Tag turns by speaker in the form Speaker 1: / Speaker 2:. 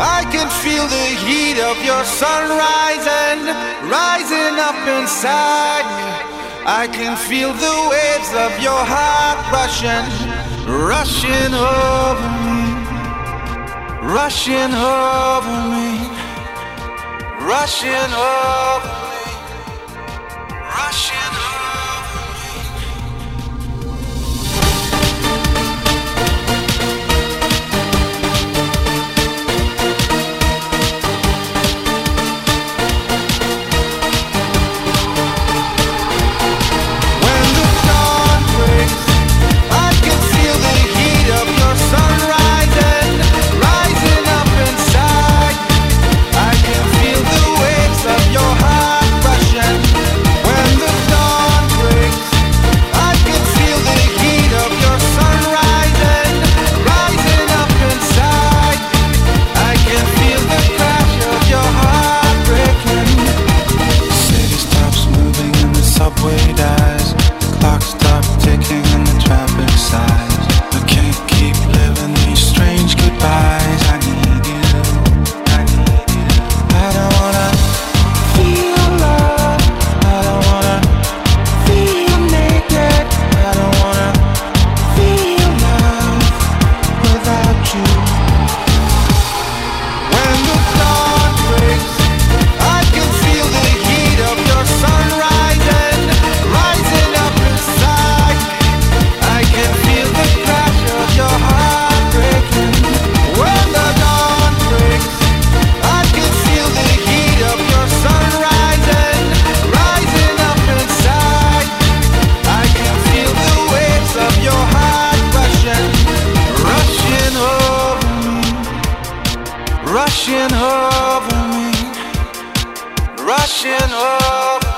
Speaker 1: I can feel the heat of your sun rising, rising up inside me. I can feel the waves of your heart rushing, rushing over me, rushing over me, rushing over me, rushing over rushing over me, rushing over.